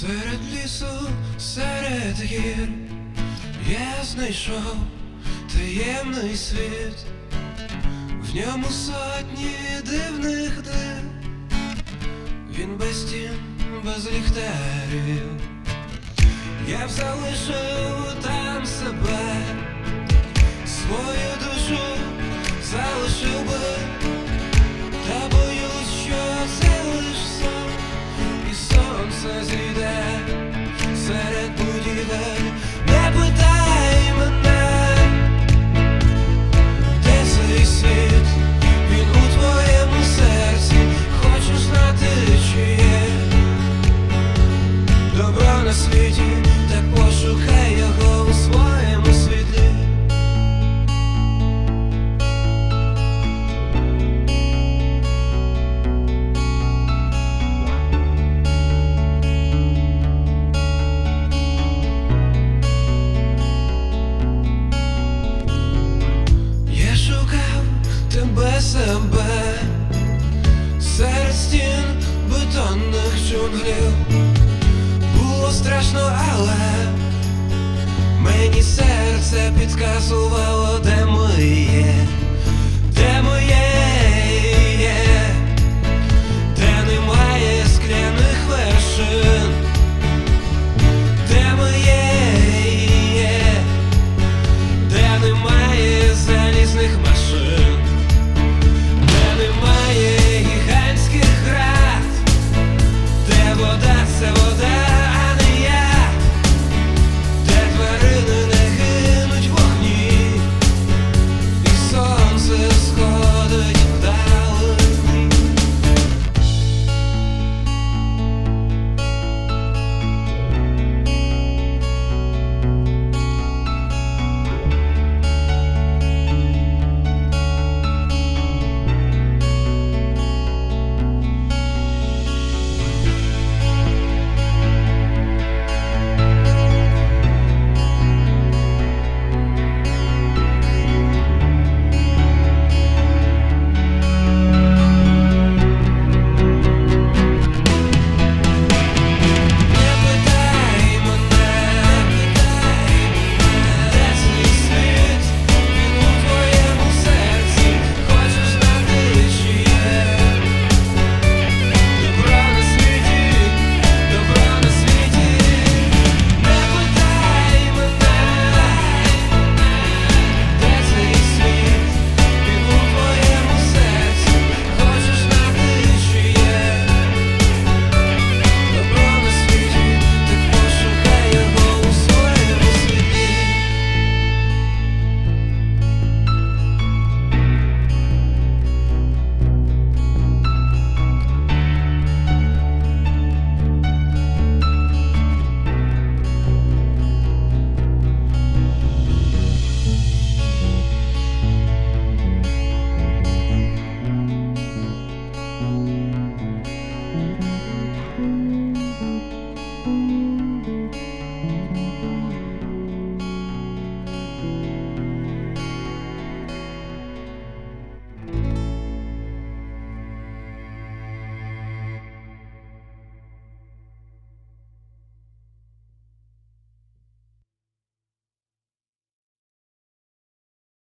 Серед лісу, серед гір я знайшов таємний світ, в ньому сотні дивних див, він без тін, без ліхтарів, я б залишив там себе, свою душу сонце зійде серед будівель. Не питай мене, де цей світ, він у твоєму серці, хочеш знати, чи є. Добро на світі, так пошукай тебе серед стін бетонних джунглів. Було страшно, але мені серце підказувало, де ми є.